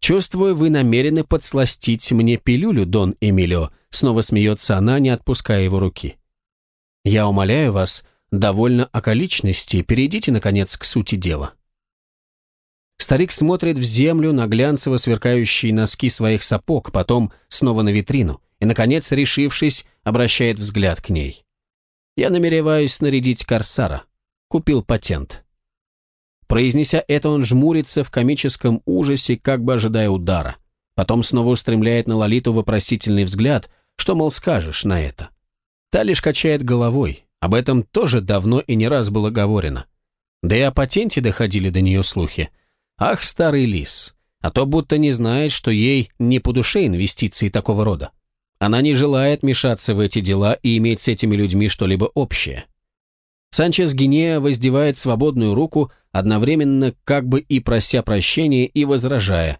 «Чувствую, вы намерены подсластить мне пилюлю, Дон Эмилио», снова смеется она, не отпуская его руки. «Я умоляю вас, довольно околичности, перейдите, наконец, к сути дела». Старик смотрит в землю на глянцево сверкающие носки своих сапог, потом снова на витрину, и, наконец, решившись, обращает взгляд к ней. «Я намереваюсь снарядить корсара. Купил патент». Произнеся это, он жмурится в комическом ужасе, как бы ожидая удара. Потом снова устремляет на Лолиту вопросительный взгляд, что, мол, скажешь на это. Та лишь качает головой. Об этом тоже давно и не раз было говорено. Да и о патенте доходили до нее слухи. Ах, старый лис, а то будто не знает, что ей не по душе инвестиции такого рода. Она не желает мешаться в эти дела и иметь с этими людьми что-либо общее. Санчес Гинея воздевает свободную руку, одновременно как бы и прося прощения и возражая.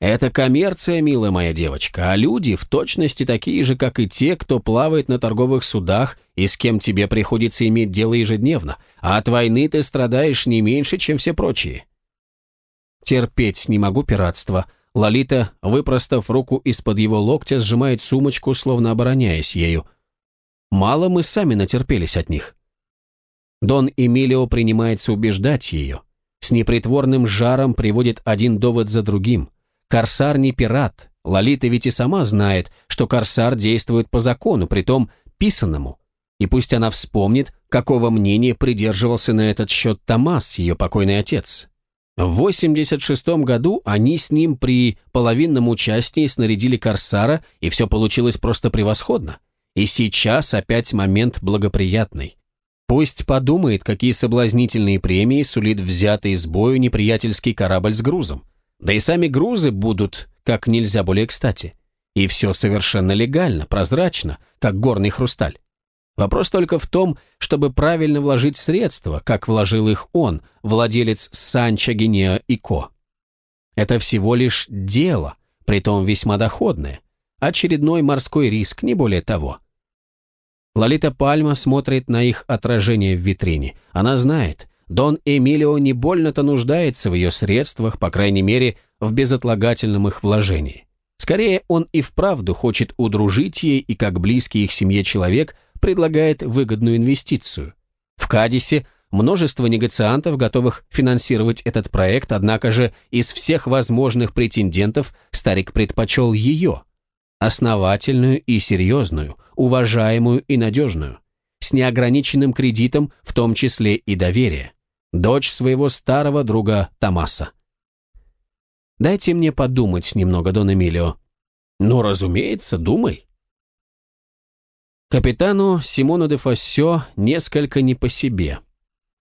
«Это коммерция, милая моя девочка, а люди в точности такие же, как и те, кто плавает на торговых судах и с кем тебе приходится иметь дело ежедневно, а от войны ты страдаешь не меньше, чем все прочие». «Терпеть не могу пиратство», Лолита, выпростав руку из-под его локтя, сжимает сумочку, словно обороняясь ею. «Мало мы сами натерпелись от них». Дон Эмилио принимается убеждать ее. С непритворным жаром приводит один довод за другим. Корсар не пират. Лолита ведь и сама знает, что Корсар действует по закону, притом писанному. И пусть она вспомнит, какого мнения придерживался на этот счет Томас, ее покойный отец. В 86 году они с ним при половинном участии снарядили Корсара, и все получилось просто превосходно. И сейчас опять момент благоприятный. Пусть подумает, какие соблазнительные премии сулит взятый из бою неприятельский корабль с грузом. Да и сами грузы будут как нельзя более кстати. И все совершенно легально, прозрачно, как горный хрусталь. Вопрос только в том, чтобы правильно вложить средства, как вложил их он, владелец Санча Гинеа и Ко. Это всего лишь дело, притом весьма доходное. Очередной морской риск, не более того. Лолита Пальма смотрит на их отражение в витрине. Она знает, Дон Эмилио не больно-то нуждается в ее средствах, по крайней мере, в безотлагательном их вложении. Скорее, он и вправду хочет удружить ей и, как близкий их семье человек, предлагает выгодную инвестицию. В Кадисе множество негациантов, готовых финансировать этот проект, однако же из всех возможных претендентов старик предпочел ее – основательную и серьезную, уважаемую и надежную, с неограниченным кредитом, в том числе и доверие, дочь своего старого друга Томаса. Дайте мне подумать немного, Дон Эмилио. Ну, разумеется, думай. Капитану Симону де Фоссё несколько не по себе.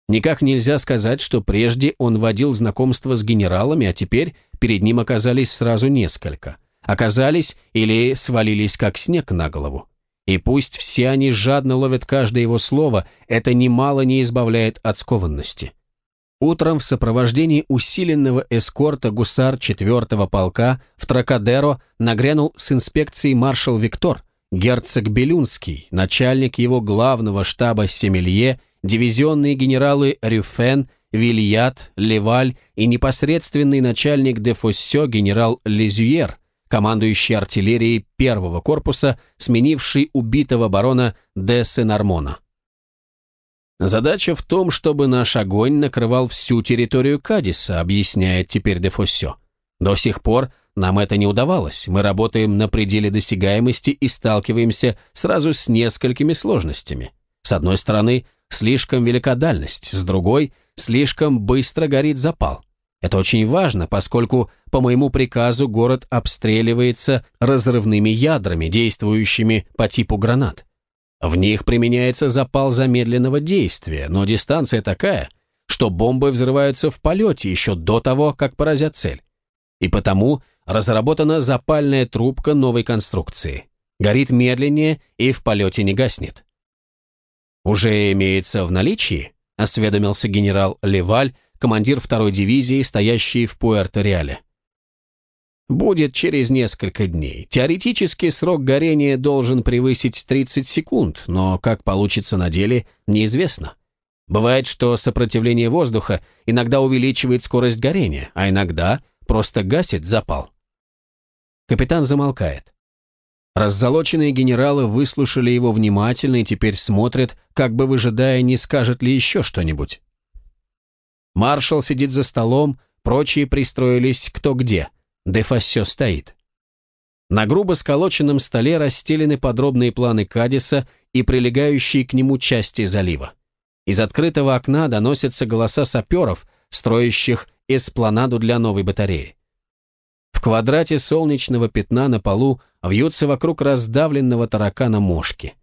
Никак нельзя сказать, что прежде он водил знакомство с генералами, а теперь перед ним оказались сразу несколько оказались или свалились как снег на голову. И пусть все они жадно ловят каждое его слово, это немало не избавляет от скованности. Утром в сопровождении усиленного эскорта гусар 4-го полка в Тракадеро нагрянул с инспекцией маршал Виктор, герцог Белюнский, начальник его главного штаба Семелье, дивизионные генералы Рюфен, Вильят, Леваль и непосредственный начальник де Фоссё генерал Лезюер – командующий артиллерией первого корпуса, сменивший убитого барона де Сенармона. Задача в том, чтобы наш огонь накрывал всю территорию Кадиса, объясняет теперь де Фоссё. До сих пор нам это не удавалось, мы работаем на пределе досягаемости и сталкиваемся сразу с несколькими сложностями. С одной стороны, слишком велика дальность, с другой, слишком быстро горит запал. Это очень важно, поскольку по моему приказу город обстреливается разрывными ядрами, действующими по типу гранат. В них применяется запал замедленного действия, но дистанция такая, что бомбы взрываются в полете еще до того, как поразят цель. И потому разработана запальная трубка новой конструкции. Горит медленнее и в полете не гаснет. «Уже имеется в наличии?» – осведомился генерал Леваль, командир второй дивизии, стоящий в Пуэрто-Реале. Будет через несколько дней. Теоретически срок горения должен превысить 30 секунд, но как получится на деле, неизвестно. Бывает, что сопротивление воздуха иногда увеличивает скорость горения, а иногда просто гасит запал. Капитан замолкает. Раззолоченные генералы выслушали его внимательно и теперь смотрят, как бы выжидая, не скажет ли еще что-нибудь. Маршал сидит за столом, прочие пристроились кто где. Дефассё стоит. На грубо сколоченном столе расстелены подробные планы Кадиса и прилегающие к нему части залива. Из открытого окна доносятся голоса саперов, строящих эспланаду для новой батареи. В квадрате солнечного пятна на полу вьются вокруг раздавленного таракана мошки.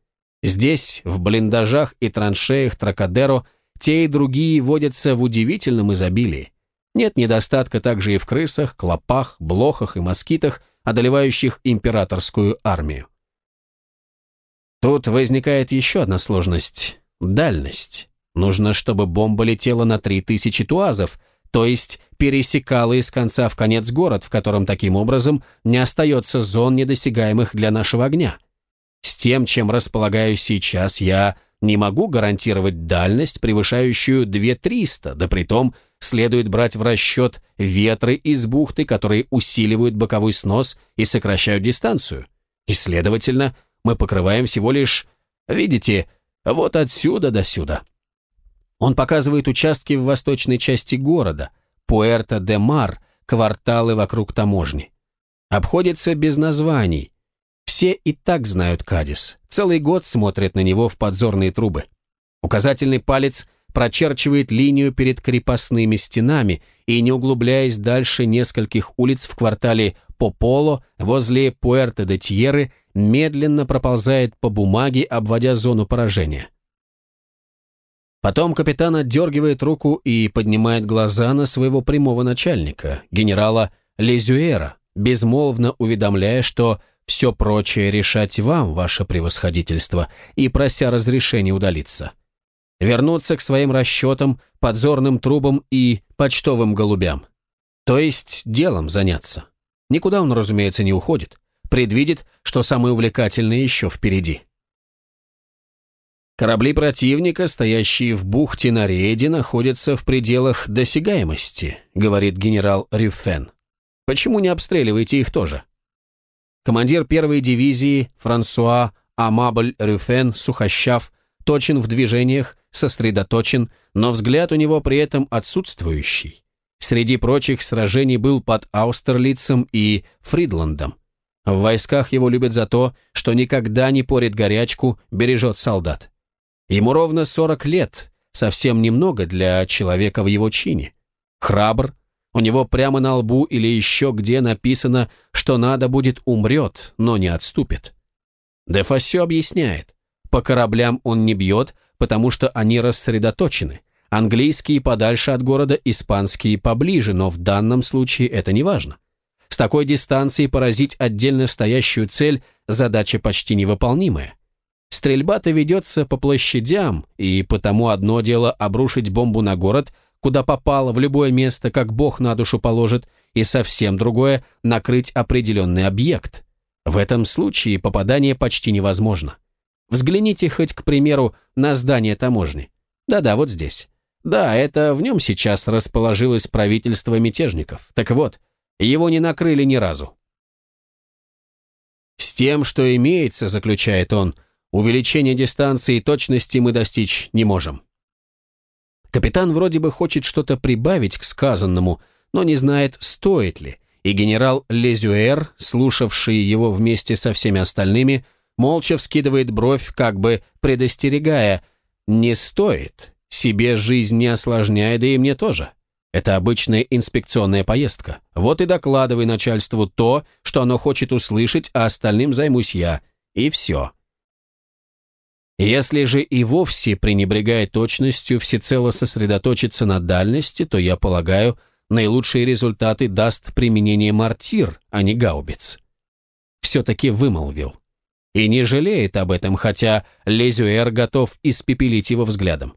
Здесь, в блиндажах и траншеях Тракадеро, те и другие водятся в удивительном изобилии. Нет недостатка также и в крысах, клопах, блохах и москитах, одолевающих императорскую армию. Тут возникает еще одна сложность – дальность. Нужно, чтобы бомба летела на 3000 туазов, то есть пересекала из конца в конец город, в котором таким образом не остается зон, недосягаемых для нашего огня. С тем, чем располагаю сейчас, я не могу гарантировать дальность, превышающую 2300, да притом следует брать в расчет ветры из бухты, которые усиливают боковой снос и сокращают дистанцию. И, следовательно, мы покрываем всего лишь, видите, вот отсюда до сюда. Он показывает участки в восточной части города, Пуэрто-де-Мар, кварталы вокруг таможни. Обходится без названий. Все и так знают Кадис. Целый год смотрят на него в подзорные трубы. Указательный палец прочерчивает линию перед крепостными стенами и, не углубляясь дальше нескольких улиц в квартале Пополо, возле Пуэрто-де-Тьерры, медленно проползает по бумаге, обводя зону поражения. Потом капитан отдергивает руку и поднимает глаза на своего прямого начальника, генерала Лезюэра, безмолвно уведомляя, что все прочее решать вам, ваше превосходительство, и прося разрешения удалиться. Вернуться к своим расчетам, подзорным трубам и почтовым голубям. То есть делом заняться. Никуда он, разумеется, не уходит. Предвидит, что самое увлекательное еще впереди. Корабли противника, стоящие в бухте на рейде, находятся в пределах досягаемости, говорит генерал Рюффен. Почему не обстреливаете их тоже? Командир первой дивизии Франсуа Амабль Рюфен, сухощав, точен в движениях, сосредоточен, но взгляд у него при этом отсутствующий. Среди прочих сражений был под Аустерлицем и Фридландом. В войсках его любят за то, что никогда не порит горячку, бережет солдат. Ему ровно 40 лет, совсем немного для человека в его чине. Храбр, у него прямо на лбу или еще где написано, что надо будет умрет, но не отступит. Дефассё объясняет, по кораблям он не бьет, потому что они рассредоточены. Английские подальше от города, испанские поближе, но в данном случае это не важно. С такой дистанции поразить отдельно стоящую цель – задача почти невыполнимая. Стрельба-то ведется по площадям, и потому одно дело обрушить бомбу на город, куда попало, в любое место, как Бог на душу положит, и совсем другое – накрыть определенный объект. В этом случае попадание почти невозможно. Взгляните хоть, к примеру, на здание таможни. Да-да, вот здесь. Да, это в нем сейчас расположилось правительство мятежников. Так вот, его не накрыли ни разу. С тем, что имеется, заключает он – Увеличения дистанции и точности мы достичь не можем. Капитан вроде бы хочет что-то прибавить к сказанному, но не знает, стоит ли, и генерал Лезюэр, слушавший его вместе со всеми остальными, молча вскидывает бровь, как бы предостерегая «не стоит, себе жизнь не осложняй, да и мне тоже». Это обычная инспекционная поездка. Вот и докладывай начальству то, что оно хочет услышать, а остальным займусь я. И все. Если же и вовсе, пренебрегая точностью, всецело сосредоточиться на дальности, то, я полагаю, наилучшие результаты даст применение мортир, а не гаубиц. Все-таки вымолвил. И не жалеет об этом, хотя Лезюэр готов испепелить его взглядом.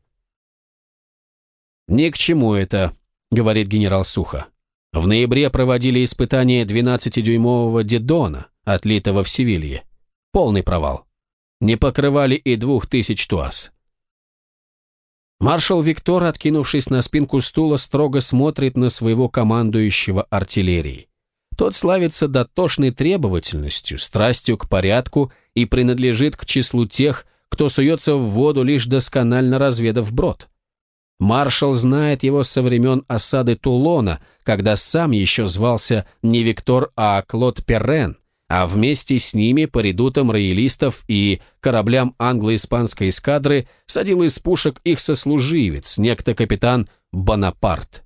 «Ни к чему это», — говорит генерал Сухо. В ноябре проводили испытание 12-дюймового дедона, отлитого в Севилье. Полный провал не покрывали и двух тысяч туаз. Маршал Виктор, откинувшись на спинку стула, строго смотрит на своего командующего артиллерией. Тот славится дотошной требовательностью, страстью к порядку и принадлежит к числу тех, кто суется в воду, лишь досконально разведав брод. Маршал знает его со времен осады Тулона, когда сам еще звался не Виктор, а Клод Перрен, а вместе с ними по редутам роялистов и кораблям англо-испанской эскадры садил из пушек их сослуживец, некто капитан Бонапарт.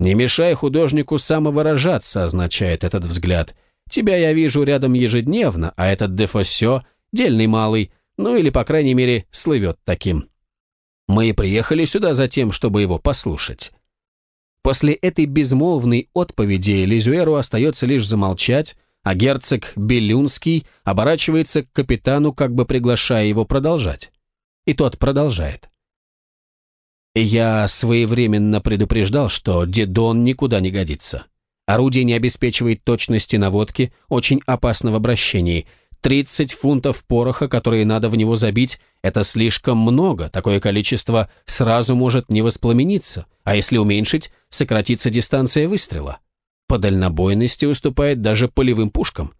«Не мешай художнику самовыражаться», означает этот взгляд. «Тебя я вижу рядом ежедневно, а этот Дефосе — дельный малый, ну или, по крайней мере, слывет таким». Мы и приехали сюда за тем, чтобы его послушать. После этой безмолвной отповеди Лизуэру остается лишь замолчать, а герцог Белюнский оборачивается к капитану, как бы приглашая его продолжать. И тот продолжает. «Я своевременно предупреждал, что Дедон никуда не годится. Орудие не обеспечивает точности наводки, очень опасно в обращении – 30 фунтов пороха, которые надо в него забить, это слишком много, такое количество сразу может не воспламениться, а если уменьшить, сократится дистанция выстрела. По дальнобойности уступает даже полевым пушкам.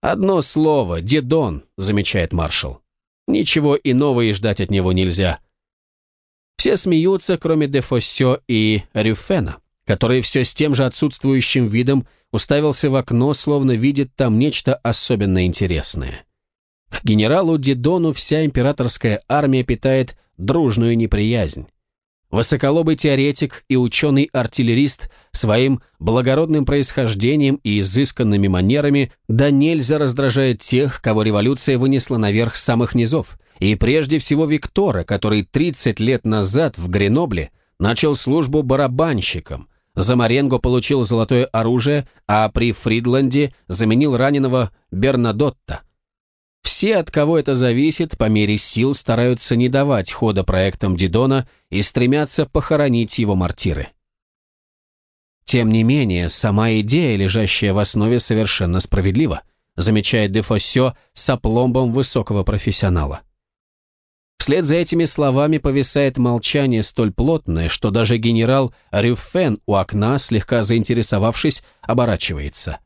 «Одно слово, дедон», — замечает маршал. «Ничего иного и ждать от него нельзя». Все смеются, кроме Дефоссё и Рюфена, который все с тем же отсутствующим видом уставился в окно, словно видит там нечто особенно интересное. К генералу Дидону вся императорская армия питает дружную неприязнь. Высоколобый теоретик и ученый-артиллерист своим благородным происхождением и изысканными манерами да нельзя раздражает тех, кого революция вынесла наверх самых низов, и прежде всего Виктора, который 30 лет назад в Гренобле начал службу барабанщиком, за Маренго получил золотое оружие, а при Фридланде заменил раненого Бернадотта. Все, от кого это зависит, по мере сил стараются не давать хода проектам Дидона и стремятся похоронить его мартиры. Тем не менее, сама идея, лежащая в основе, совершенно справедлива, замечает Дефоссё с опломбом высокого профессионала. Вслед за этими словами повисает молчание столь плотное, что даже генерал Рюфен у окна, слегка заинтересовавшись, оборачивается.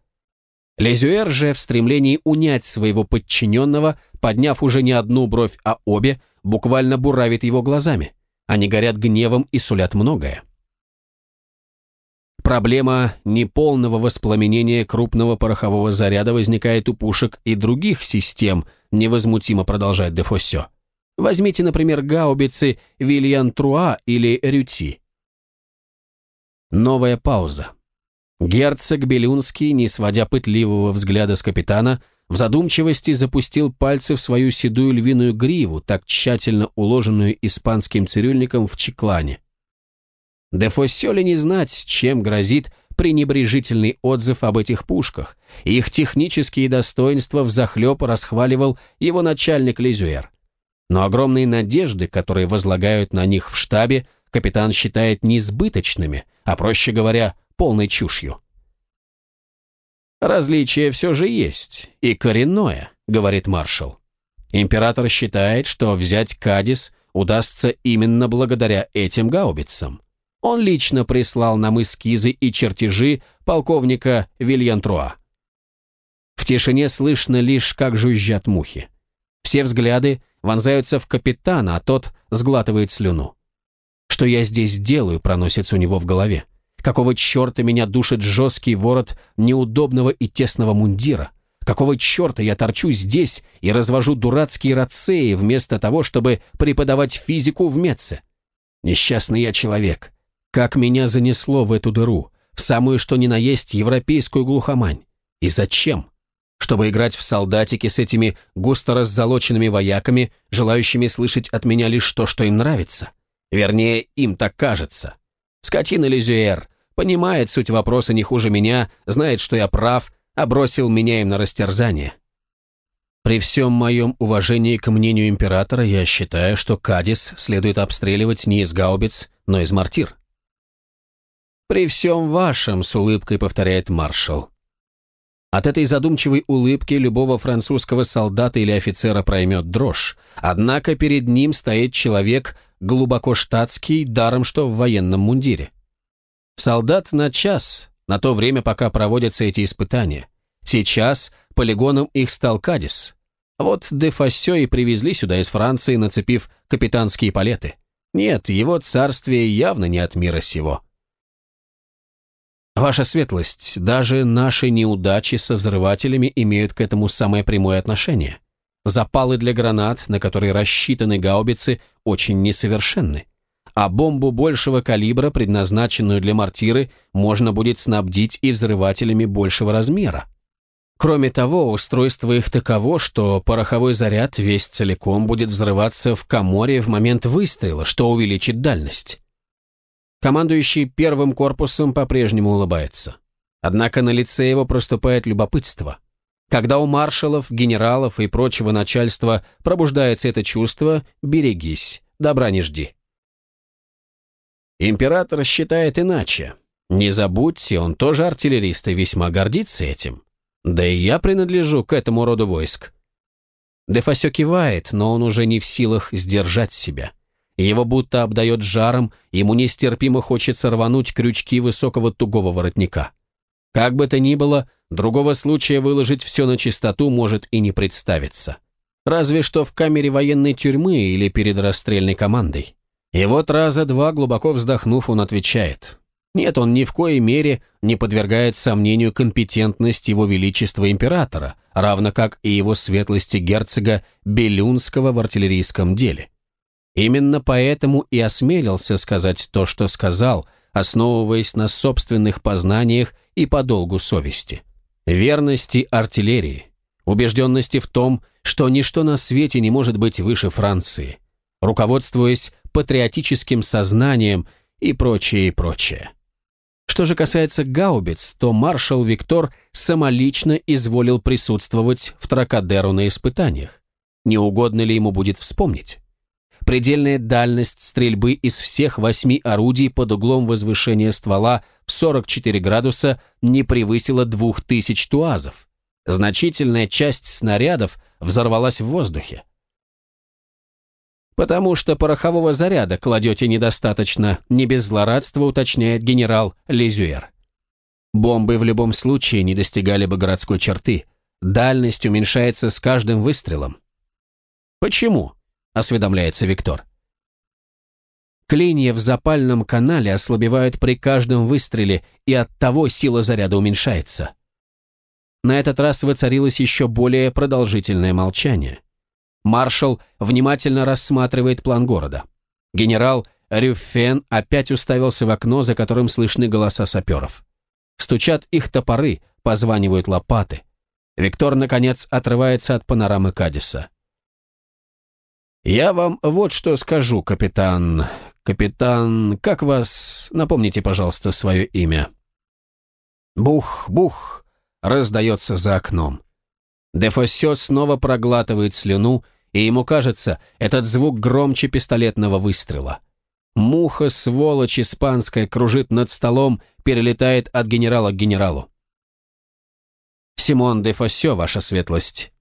Лезюэр же в стремлении унять своего подчиненного, подняв уже не одну бровь, а обе, буквально буравит его глазами. Они горят гневом и сулят многое. Проблема неполного воспламенения крупного порохового заряда возникает у пушек и других систем, невозмутимо продолжает Дефоссё. Возьмите, например, гаубицы Вильян Труа или Рюти. Новая пауза. Герцог Белюнский, не сводя пытливого взгляда с капитана, в задумчивости запустил пальцы в свою седую львиную гриву, так тщательно уложенную испанским цирюльником в чеклане. Дефосе ли не знать, чем грозит пренебрежительный отзыв об этих пушках, их технические достоинства взахлеб расхваливал его начальник Лизюэр но огромные надежды, которые возлагают на них в штабе, капитан считает несбыточными, а, проще говоря, полной чушью. «Различие все же есть, и коренное», — говорит маршал. Император считает, что взять Кадис удастся именно благодаря этим гаубицам. Он лично прислал нам эскизы и чертежи полковника Вильянтруа. В тишине слышно лишь, как жужжат мухи. Все взгляды вонзаются в капитана, а тот сглатывает слюну. Что я здесь делаю, проносится у него в голове. Какого черта меня душит жесткий ворот неудобного и тесного мундира? Какого черта я торчу здесь и развожу дурацкие рацеи вместо того, чтобы преподавать физику в Меце? Несчастный я человек. Как меня занесло в эту дыру, в самую что ни на есть европейскую глухомань? И зачем? чтобы играть в солдатики с этими густо раззолоченными вояками, желающими слышать от меня лишь то, что им нравится. Вернее, им так кажется. Скотина Лизюэр понимает суть вопроса не хуже меня, знает, что я прав, а бросил меня им на растерзание. При всем моем уважении к мнению императора я считаю, что Кадис следует обстреливать не из гаубиц, но из мортир. «При всем вашем», — с улыбкой повторяет маршал. От этой задумчивой улыбки любого французского солдата или офицера проймет дрожь, однако перед ним стоит человек глубоко штатский, даром что в военном мундире. Солдат на час, на то время, пока проводятся эти испытания. Сейчас полигоном их стал Кадис. Вот де Фассё и привезли сюда из Франции, нацепив капитанские палеты. Нет, его царствие явно не от мира сего. Ваша светлость, даже наши неудачи со взрывателями имеют к этому самое прямое отношение. Запалы для гранат, на которые рассчитаны гаубицы, очень несовершенны. А бомбу большего калибра, предназначенную для мортиры, можно будет снабдить и взрывателями большего размера. Кроме того, устройство их таково, что пороховой заряд весь целиком будет взрываться в коморе в момент выстрела, что увеличит дальность. Командующий первым корпусом по-прежнему улыбается. Однако на лице его проступает любопытство. Когда у маршалов, генералов и прочего начальства пробуждается это чувство, берегись, добра не жди. Император считает иначе. Не забудьте, он тоже артиллерист и весьма гордится этим. Да и я принадлежу к этому роду войск. Дефасё кивает, но он уже не в силах сдержать себя. Его будто обдает жаром, ему нестерпимо хочется рвануть крючки высокого тугого воротника. Как бы то ни было, другого случая выложить все на чистоту может и не представиться. Разве что в камере военной тюрьмы или перед расстрельной командой. И вот раза два, глубоко вздохнув, он отвечает. Нет, он ни в коей мере не подвергает сомнению компетентность его величества императора, равно как и его светлости герцога Белюнского в артиллерийском деле. Именно поэтому и осмелился сказать то, что сказал, основываясь на собственных познаниях и по долгу совести. Верности артиллерии, убежденности в том, что ничто на свете не может быть выше Франции, руководствуясь патриотическим сознанием и прочее, и прочее. Что же касается гаубиц, то маршал Виктор самолично изволил присутствовать в Тракадеру на испытаниях. Не угодно ли ему будет вспомнить? Предельная дальность стрельбы из всех восьми орудий под углом возвышения ствола в 44 градуса не превысила 2000 туазов. Значительная часть снарядов взорвалась в воздухе. «Потому что порохового заряда кладете недостаточно», не без злорадства уточняет генерал Лизюэр. Бомбы в любом случае не достигали бы городской черты. Дальность уменьшается с каждым выстрелом. Почему? осведомляется Виктор. Клинья в запальном канале ослабевают при каждом выстреле, и оттого сила заряда уменьшается. На этот раз воцарилось еще более продолжительное молчание. Маршал внимательно рассматривает план города. Генерал Рюффен опять уставился в окно, за которым слышны голоса саперов. Стучат их топоры, позванивают лопаты. Виктор, наконец, отрывается от панорамы Кадиса. «Я вам вот что скажу, капитан. Капитан, как вас... Напомните, пожалуйста, свое имя». «Бух, бух!» раздается за окном. Дефосе снова проглатывает слюну, и ему кажется, этот звук громче пистолетного выстрела. Муха, сволочь испанская, кружит над столом, перелетает от генерала к генералу. «Симон де Фоссё, ваша светлость».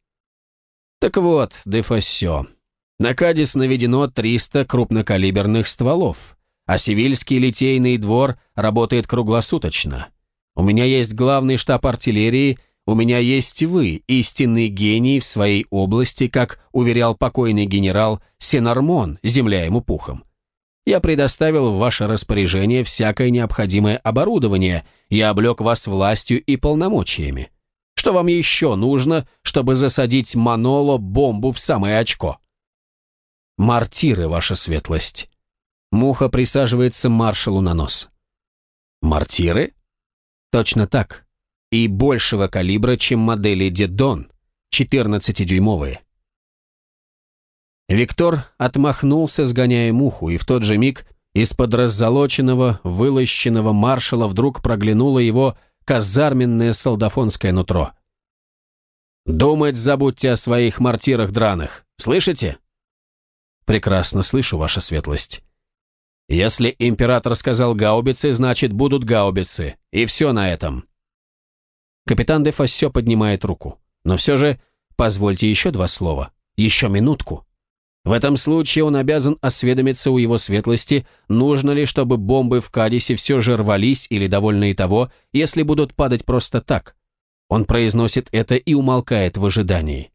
«Так вот, де Фоссё, на Кадис наведено 300 крупнокалиберных стволов, а Севильский литейный двор работает круглосуточно. У меня есть главный штаб артиллерии, у меня есть вы, истинный гений в своей области, как уверял покойный генерал Сенармон, земля ему пухом. Я предоставил в ваше распоряжение всякое необходимое оборудование, я облег вас властью и полномочиями. Что вам еще нужно, чтобы засадить Маноло бомбу в самое очко?» Мартиры, ваша светлость. Муха присаживается маршалу на нос. Мартиры? Точно так. И большего калибра, чем модели Дедон, 14-дюймовые. Виктор отмахнулся, сгоняя муху, и в тот же миг из-под раззолоченного, вылощенного маршала вдруг проглянуло его казарменное солдафонское нутро. «Думать забудьте о своих мартирах драных, слышите?» Прекрасно слышу, ваша светлость. Если император сказал гаубицы, значит будут гаубицы. И все на этом. Капитан де Фассё поднимает руку. Но все же, позвольте еще два слова. Еще минутку. В этом случае он обязан осведомиться у его светлости, нужно ли, чтобы бомбы в Кадисе все же рвались или довольно и того, если будут падать просто так. Он произносит это и умолкает в ожидании.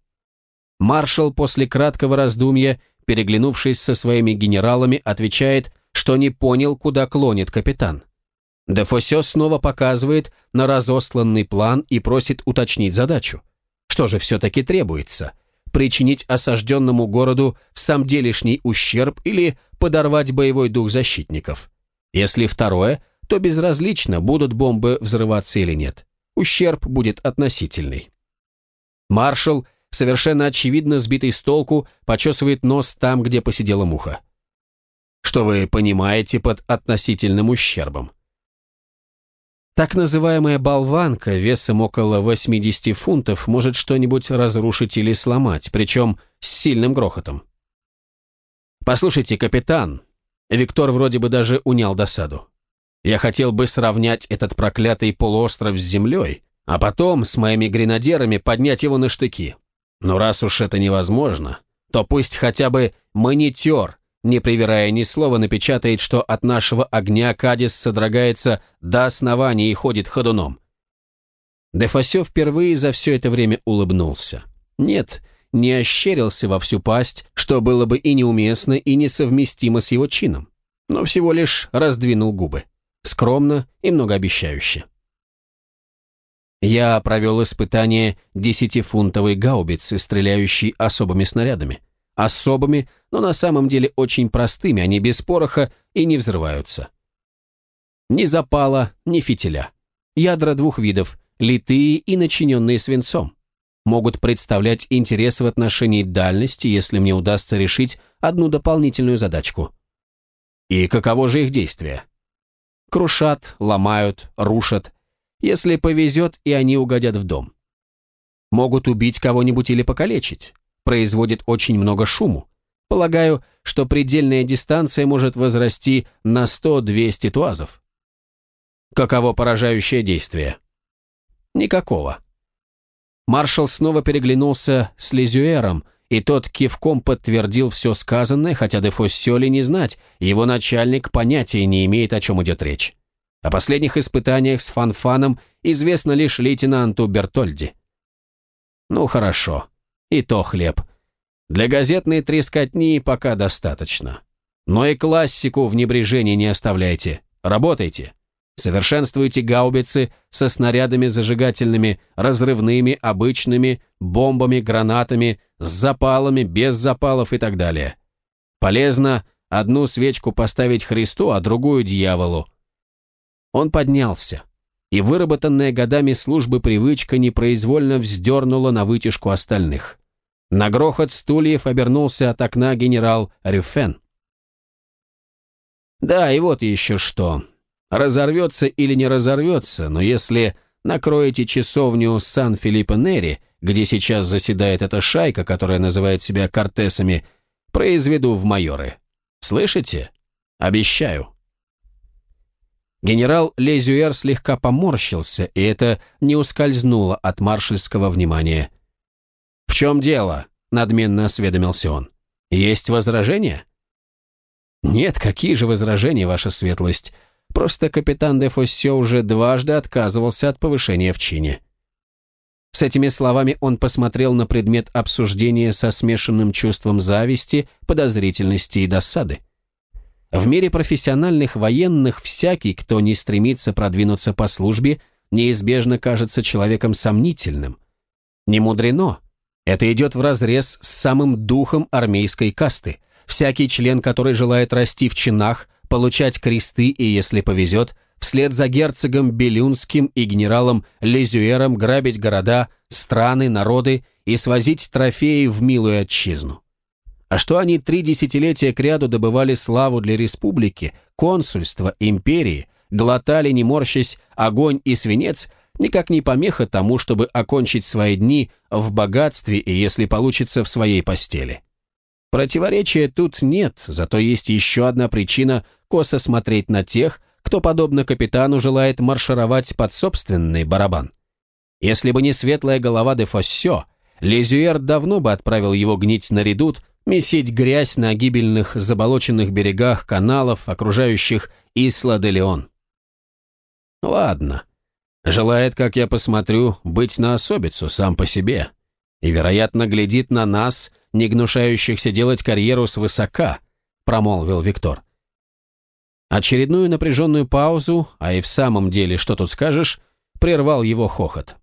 Маршал после краткого раздумья, переглянувшись со своими генералами, отвечает, что не понял, куда клонит капитан. Дефосе снова показывает на разосланный план и просит уточнить задачу. Что же все-таки требуется? Причинить осажденному городу в самом делешний ущерб или подорвать боевой дух защитников? Если второе, то безразлично, будут бомбы взрываться или нет. Ущерб будет относительный. Маршал, совершенно очевидно сбитый с толку, почесывает нос там, где посидела муха. Что вы понимаете под относительным ущербом? Так называемая болванка весом около 80 фунтов может что-нибудь разрушить или сломать, причем с сильным грохотом. Послушайте, капитан, Виктор вроде бы даже унял досаду. Я хотел бы сравнять этот проклятый полуостров с землей, а потом с моими гренадерами поднять его на штыки. Но раз уж это невозможно, то пусть хотя бы монитор не привирая ни слова, напечатает, что от нашего огня Кадис содрогается до основания и ходит ходуном. Дефасё впервые за все это время улыбнулся. Нет, не ощерился во всю пасть, что было бы и неуместно, и несовместимо с его чином, но всего лишь раздвинул губы. Скромно и многообещающе. Я провел испытание десятифунтовой гаубицы, стреляющей особыми снарядами особыми, но на самом деле очень простыми, они без пороха и не взрываются. Ни запала, ни фитиля. Ядра двух видов, литые и начиненные свинцом. Могут представлять интерес в отношении дальности, если мне удастся решить одну дополнительную задачку. И каково же их действие? Крушат, ломают, рушат. Если повезет, и они угодят в дом. Могут убить кого-нибудь или покалечить производит очень много шуму. Полагаю, что предельная дистанция может возрасти на 100-200 туазов. Каково поражающее действие? Никакого. Маршал снова переглянулся с Лизюэром, и тот кивком подтвердил все сказанное, хотя де Фоссёли не знать, его начальник понятия не имеет, о чем идет речь. О последних испытаниях с Фанфаном известно лишь лейтенанту Бертольди. Ну хорошо. И то хлеб. Для газетной трескотни пока достаточно. Но и классику в небрежении не оставляйте. Работайте. Совершенствуйте гаубицы со снарядами зажигательными, разрывными, обычными, бомбами, гранатами, с запалами, без запалов и так далее. Полезно одну свечку поставить Христу, а другую дьяволу. Он поднялся, и выработанная годами службы привычка непроизвольно вздернула на вытяжку остальных. На грохот стульев обернулся от окна генерал Рюфен. «Да, и вот еще что. Разорвется или не разорвется, но если накроете часовню Сан-Филиппо-Нери, где сейчас заседает эта шайка, которая называет себя кортесами, произведу в майоры. Слышите? Обещаю». Генерал Лезюэр слегка поморщился, и это не ускользнуло от маршальского внимания. «В чем дело?» – надменно осведомился он. «Есть возражения?» «Нет, какие же возражения, ваша светлость? Просто капитан де Фоссё уже дважды отказывался от повышения в чине». С этими словами он посмотрел на предмет обсуждения со смешанным чувством зависти, подозрительности и досады. В мире профессиональных военных всякий, кто не стремится продвинуться по службе, неизбежно кажется человеком сомнительным. Не мудрено, это идет вразрез с самым духом армейской касты. Всякий член, который желает расти в чинах, получать кресты и, если повезет, вслед за герцогом Белюнским и генералом Лезюэром грабить города, страны, народы и свозить трофеи в милую отчизну. А что они три десятилетия кряду добывали славу для республики, консульства, империи, глотали, не морщась, огонь и свинец, никак не помеха тому, чтобы окончить свои дни в богатстве и, если получится, в своей постели. Противоречия тут нет, зато есть еще одна причина косо смотреть на тех, кто, подобно капитану, желает маршировать под собственный барабан. Если бы не светлая голова де Фоссё, Лизюэр давно бы отправил его гнить на редут, месить грязь на гибельных заболоченных берегах каналов, окружающих Исла-де-Леон. Ладно. Желает, как я посмотрю, быть на особицу сам по себе. И, вероятно, глядит на нас, не гнушающихся делать карьеру свысока, промолвил Виктор. Очередную напряженную паузу, а и в самом деле, что тут скажешь, прервал его хохот.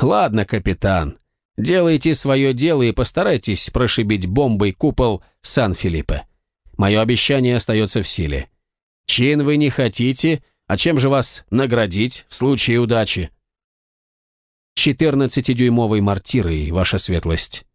«Ладно, капитан, делайте свое дело и постарайтесь прошибить бомбой купол Сан-Филиппе. Мое обещание остается в силе. Чин вы не хотите, а чем же вас наградить в случае удачи?» «Четырнадцатидюймовой мортирой, ваша светлость»,